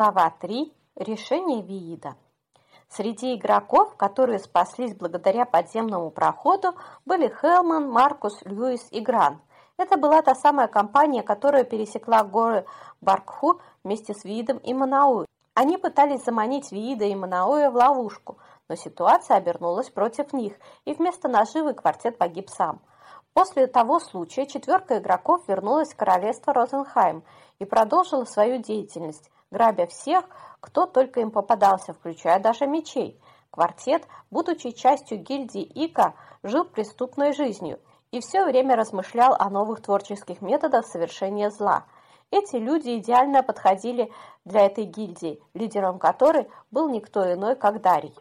Глава 3. Решение Виида. Среди игроков, которые спаслись благодаря подземному проходу, были Хелман, Маркус, Льюис и Гран. Это была та самая компания, которая пересекла горы Баркху вместе с Виидом и Манауи. Они пытались заманить Виида и Манауя в ловушку, но ситуация обернулась против них, и вместо наживы квартет погиб сам. После того случая четверка игроков вернулась в королевство Розенхайм и продолжила свою деятельность, грабя всех, кто только им попадался, включая даже мечей. Квартет, будучи частью гильдии Ика, жил преступной жизнью и все время размышлял о новых творческих методах совершения зла. Эти люди идеально подходили для этой гильдии, лидером которой был никто иной, как Дарий.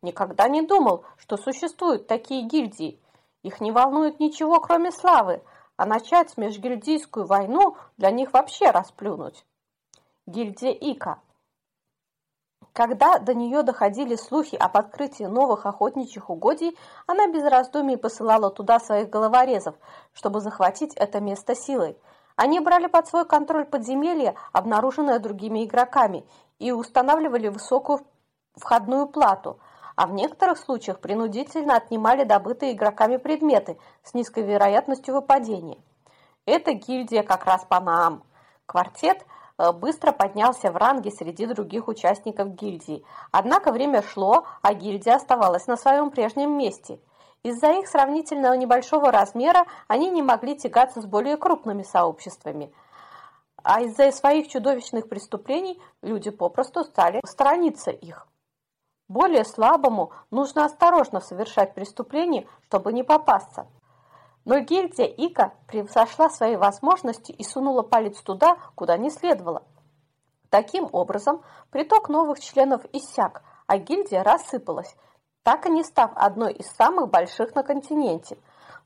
Никогда не думал, что существуют такие гильдии. Их не волнует ничего, кроме славы, а начать межгильдийскую войну для них вообще расплюнуть гильдия Ика. Когда до нее доходили слухи об открытии новых охотничьих угодий, она без раздумий посылала туда своих головорезов, чтобы захватить это место силой. Они брали под свой контроль подземелье, обнаруженное другими игроками, и устанавливали высокую входную плату, а в некоторых случаях принудительно отнимали добытые игроками предметы с низкой вероятностью выпадения. Эта гильдия как раз по нам. Квартет – быстро поднялся в ранге среди других участников гильдии. Однако время шло, а гильдия оставалась на своем прежнем месте. Из-за их сравнительно небольшого размера они не могли тягаться с более крупными сообществами. А из-за своих чудовищных преступлений люди попросту стали сторониться их. Более слабому нужно осторожно совершать преступления, чтобы не попасться. Но гильдия Ика превзошла свои возможности и сунула палец туда, куда не следовало. Таким образом, приток новых членов иссяк, а гильдия рассыпалась, так и не став одной из самых больших на континенте.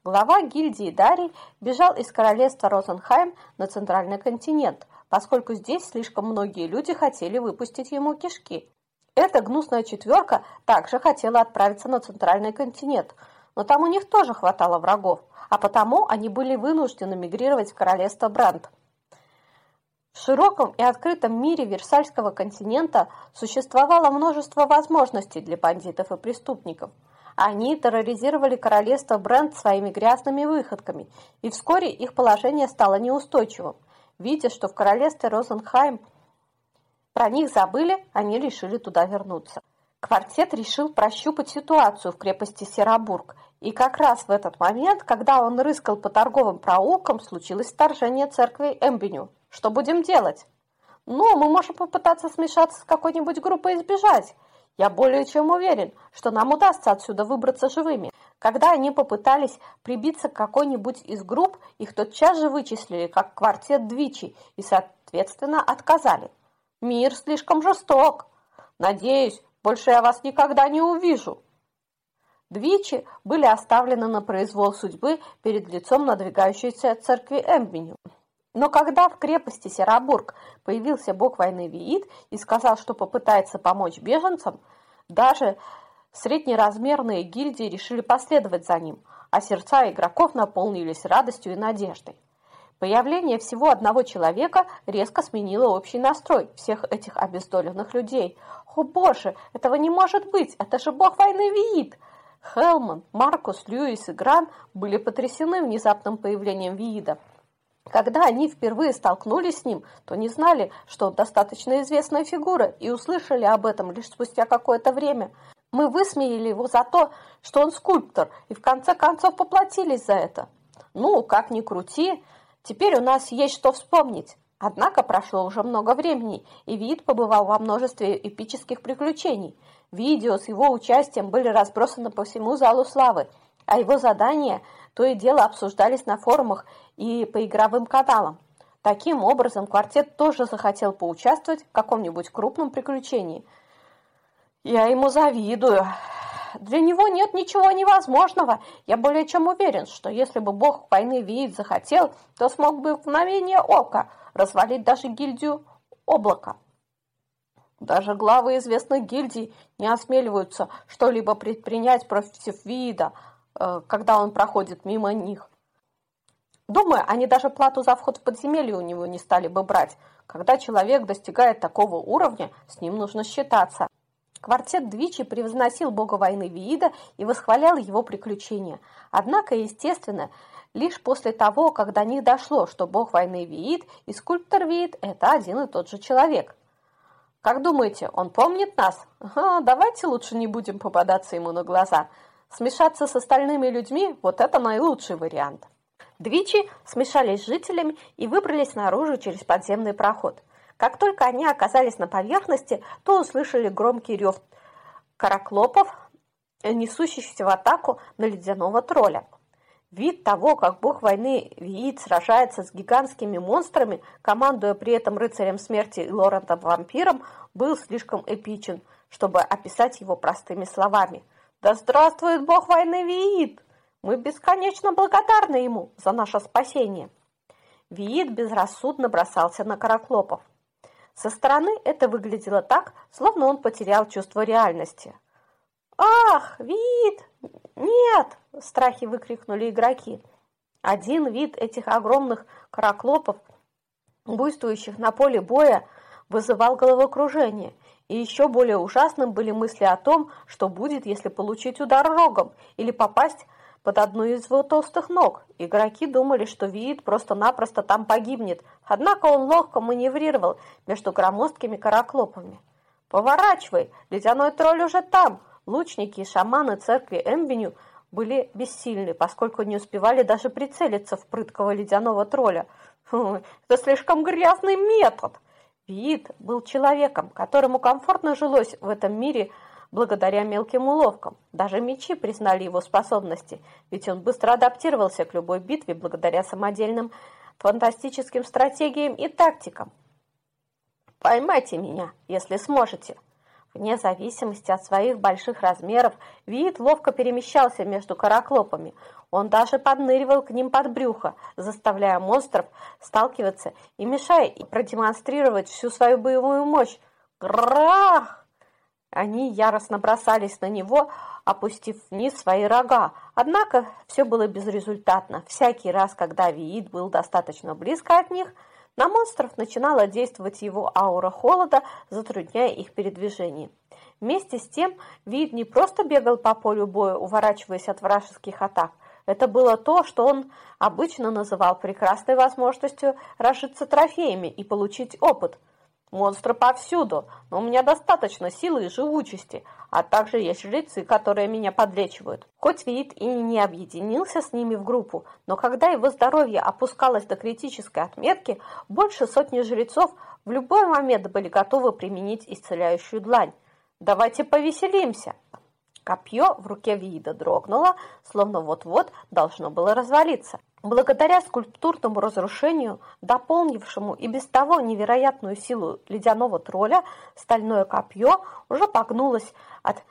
Глава гильдии Дарий бежал из королевства Розенхайм на центральный континент, поскольку здесь слишком многие люди хотели выпустить ему кишки. Эта гнусная четверка также хотела отправиться на центральный континент, но там у них тоже хватало врагов а потому они были вынуждены мигрировать в королевство Бранд. В широком и открытом мире Версальского континента существовало множество возможностей для бандитов и преступников. Они терроризировали королевство Бранд своими грязными выходками, и вскоре их положение стало неустойчивым. Видя, что в королевстве Розенхайм про них забыли, они решили туда вернуться. Квартет решил прощупать ситуацию в крепости Серабург и как раз в этот момент, когда он рыскал по торговым проулкам, случилось вторжение церкви Эмбеню. Что будем делать? Ну, мы можем попытаться смешаться с какой-нибудь группой и сбежать. Я более чем уверен, что нам удастся отсюда выбраться живыми. Когда они попытались прибиться к какой-нибудь из групп, их тотчас же вычислили как квартет Двичи и, соответственно, отказали. Мир слишком жесток. Надеюсь, больше я вас никогда не увижу. Двичи были оставлены на произвол судьбы перед лицом надвигающейся церкви Эмбеню. Но когда в крепости Серабург появился бог войны Виит и сказал, что попытается помочь беженцам, даже среднеразмерные гильдии решили последовать за ним, а сердца игроков наполнились радостью и надеждой. Появление всего одного человека резко сменило общий настрой всех этих обездоленных людей. «О боже, этого не может быть! Это же бог войны Виит!» Хелман, Маркус, Льюис и Гран были потрясены внезапным появлением Виида. Когда они впервые столкнулись с ним, то не знали, что он достаточно известная фигура, и услышали об этом лишь спустя какое-то время. Мы высмеяли его за то, что он скульптор, и в конце концов поплатились за это. Ну, как ни крути, теперь у нас есть что вспомнить. Однако прошло уже много времени, и Вид побывал во множестве эпических приключений – Видео с его участием были разбросаны по всему залу славы, а его задания то и дело обсуждались на форумах и по игровым каналам. Таким образом, квартет тоже захотел поучаствовать в каком-нибудь крупном приключении. Я ему завидую. Для него нет ничего невозможного. Я более чем уверен, что если бы бог войны Виит захотел, то смог бы в мгновение ока развалить даже гильдию облака. Даже главы известных гильдий не осмеливаются что-либо предпринять против вида, э, когда он проходит мимо них. Думаю, они даже плату за вход в подземелье у него не стали бы брать. Когда человек достигает такого уровня, с ним нужно считаться. Квартет Двичи превозносил бога войны Виида и восхвалял его приключения. Однако, естественно, лишь после того, как до них дошло, что бог войны Виид и скульптор Виид – это один и тот же человек. Как думаете, он помнит нас? Ага, давайте лучше не будем попадаться ему на глаза. Смешаться с остальными людьми – вот это наилучший вариант. Двичи смешались с жителями и выбрались наружу через подземный проход. Как только они оказались на поверхности, то услышали громкий рев караклопов, несущихся в атаку на ледяного тролля. Вид того, как бог войны Виит сражается с гигантскими монстрами, командуя при этом рыцарем смерти и Лорентом-вампиром, был слишком эпичен, чтобы описать его простыми словами. «Да здравствует бог войны Виит! Мы бесконечно благодарны ему за наше спасение!» Виит безрассудно бросался на караклопов. Со стороны это выглядело так, словно он потерял чувство реальности. «Ах, вид! Нет!» – в страхе выкрикнули игроки. Один вид этих огромных караклопов, буйствующих на поле боя, вызывал головокружение, и еще более ужасным были мысли о том, что будет, если получить удар рогом или попасть под одну из его толстых ног. Игроки думали, что Виит просто-напросто там погибнет, однако он ловко маневрировал между громоздкими караклопами. «Поворачивай! Ледяной тролль уже там!» Лучники и шаманы церкви Эмбеню были бессильны, поскольку не успевали даже прицелиться в прыткого ледяного тролля. Фу, это слишком грязный метод! Виит был человеком, которому комфортно жилось в этом мире – благодаря мелким уловкам. Даже мечи признали его способности, ведь он быстро адаптировался к любой битве благодаря самодельным фантастическим стратегиям и тактикам. Поймайте меня, если сможете. Вне зависимости от своих больших размеров, вид ловко перемещался между караклопами. Он даже подныривал к ним под брюхо, заставляя монстров сталкиваться и мешая продемонстрировать всю свою боевую мощь. Грах! Они яростно бросались на него, опустив вниз свои рога. Однако все было безрезультатно. Всякий раз, когда Виит был достаточно близко от них, на монстров начинала действовать его аура холода, затрудняя их передвижение. Вместе с тем, Виит не просто бегал по полю боя, уворачиваясь от вражеских атак. Это было то, что он обычно называл прекрасной возможностью разжиться трофеями и получить опыт – Монстры повсюду, но у меня достаточно силы и живучести, а также есть жрецы, которые меня подлечивают. Хоть Виит и не объединился с ними в группу, но когда его здоровье опускалось до критической отметки, больше сотни жрецов в любой момент были готовы применить исцеляющую длань. «Давайте повеселимся!» Копье в руке Виида дрогнуло, словно вот-вот должно было развалиться. Благодаря скульптурному разрушению, дополнившему и без того невероятную силу ледяного тролля, стальное копье уже погнулось от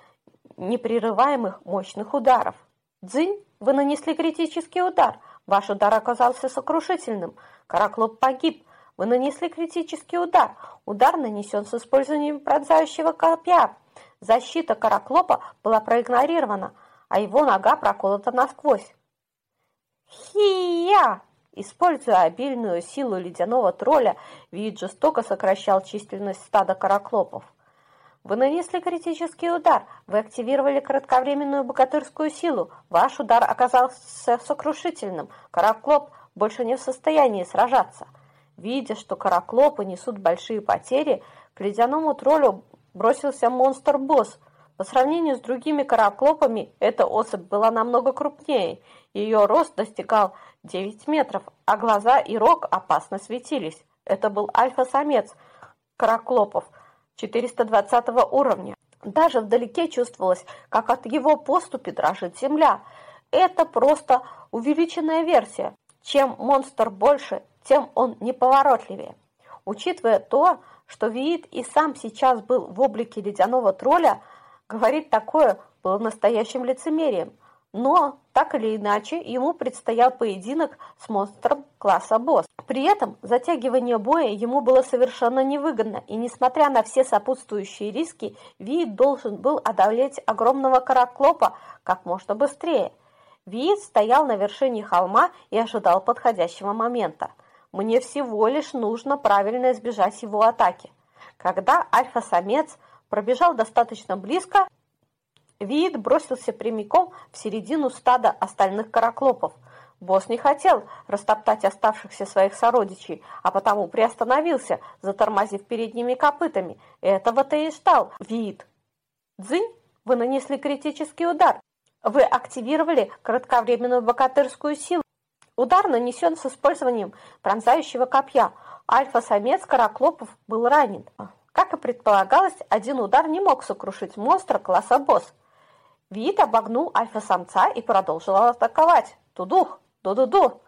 непрерываемых мощных ударов. «Дзынь, вы нанесли критический удар. Ваш удар оказался сокрушительным. Караклоп погиб. Вы нанесли критический удар. Удар нанесен с использованием пронзающего копья. Защита Караклопа была проигнорирована, а его нога проколота насквозь. Хия! Используя обильную силу ледяного тролля, Вид жестоко сокращал численность стада караклопов. Вы нанесли критический удар, вы активировали кратковременную богатырскую силу, ваш удар оказался сокрушительным, караклоп больше не в состоянии сражаться. Видя, что караклопы несут большие потери, к ледяному троллю бросился монстр-босс. По сравнению с другими караклопами, эта особь была намного крупнее – ее рост достигал 9 метров, а глаза и рог опасно светились. Это был альфа-самец Караклопов 420 уровня. Даже вдалеке чувствовалось, как от его поступи дрожит земля. Это просто увеличенная версия. Чем монстр больше, тем он неповоротливее. Учитывая то, что Виит и сам сейчас был в облике ледяного тролля, говорить такое было настоящим лицемерием – но, так или иначе, ему предстоял поединок с монстром класса босс. При этом затягивание боя ему было совершенно невыгодно, и несмотря на все сопутствующие риски, Виит должен был одолеть огромного караклопа как можно быстрее. Виит стоял на вершине холма и ожидал подходящего момента. Мне всего лишь нужно правильно избежать его атаки. Когда альфа-самец пробежал достаточно близко, Виит бросился прямиком в середину стада остальных караклопов. Босс не хотел растоптать оставшихся своих сородичей, а потому приостановился, затормозив перед ними копытами. Этого-то и ждал Виит. «Дзынь, вы нанесли критический удар. Вы активировали кратковременную богатырскую силу. Удар нанесен с использованием пронзающего копья. Альфа-самец Караклопов был ранен. Как и предполагалось, один удар не мог сокрушить монстра класса босс. Вид обогнул альфа-самца и продолжил атаковать. Тудух, ду-ду-ду.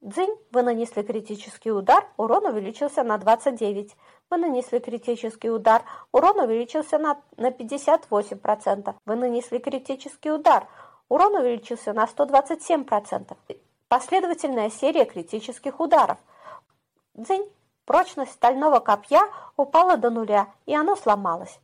Дзынь, вы нанесли критический удар, урон увеличился на 29. Вы нанесли критический удар, урон увеличился на, на 58%. Вы нанесли критический удар, урон увеличился на 127%. Последовательная серия критических ударов. Дзынь, прочность стального копья упала до нуля, и оно сломалось.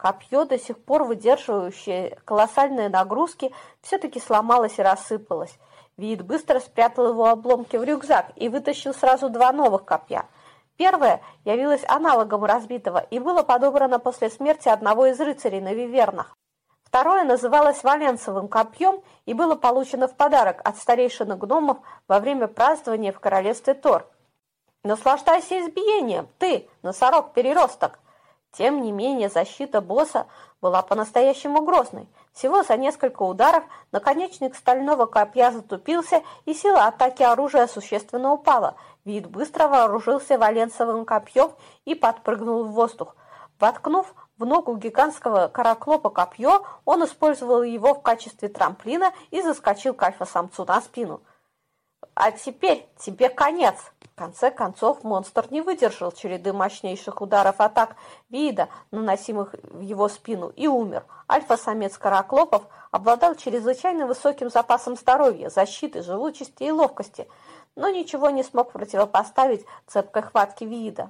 Копье, до сих пор выдерживающее колоссальные нагрузки, все-таки сломалось и рассыпалось. Вид быстро спрятал его обломки в рюкзак и вытащил сразу два новых копья – Первое явилось аналогом разбитого и было подобрано после смерти одного из рыцарей на Вивернах. Второе называлось Валенцевым копьем и было получено в подарок от старейшины гномов во время празднования в королевстве Тор. Наслаждайся избиением, ты, носорог-переросток! Тем не менее, защита босса была по-настоящему грозной. Всего за несколько ударов наконечник стального копья затупился, и сила атаки оружия существенно упала. Вид быстро вооружился валенцевым копьем и подпрыгнул в воздух. Воткнув в ногу гигантского караклопа копье, он использовал его в качестве трамплина и заскочил к альфа-самцу на спину. «А теперь тебе конец!» В конце концов, монстр не выдержал череды мощнейших ударов атак вида, наносимых в его спину, и умер. Альфа-самец Караклопов обладал чрезвычайно высоким запасом здоровья, защиты, живучести и ловкости, но ничего не смог противопоставить цепкой хватке вида.